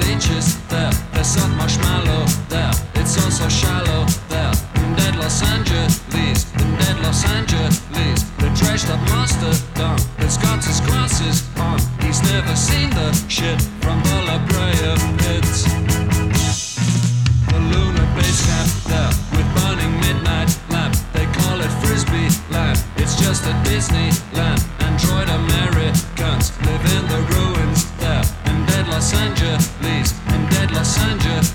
leeches there. There's not marshmallow there. It's also shallow there. In dead Los Angeles, in dead Los Angeles, they trashed that master down. That's got his glasses on. He's never seen the shit from the La of pits. The lunar base camp there with burning midnight lamp. They call it frisbee land. It's just a Disneyland. Android Americans live in the room. Los Angeles, in dead Los Angeles.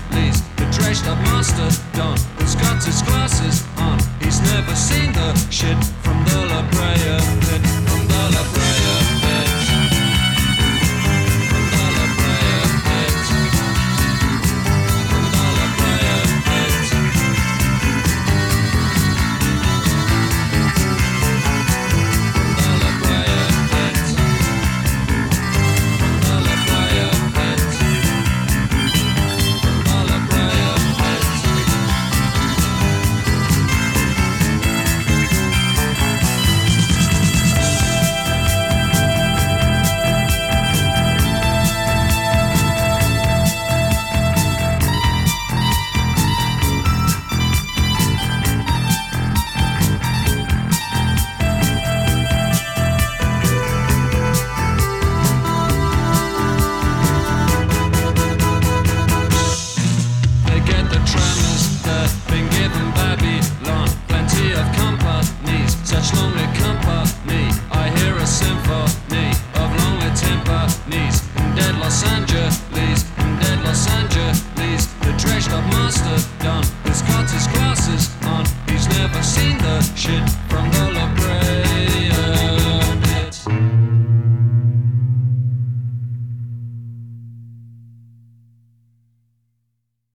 The trashed up master done has got his glasses on. He's never seen the shit from the La Brea Plenty of companies, such lonely company. I hear a symphony of lonely timpanis. In dead Los Angeles, dead Los Angeles. The trashed up master done. He's got his glasses on. He's never seen the shit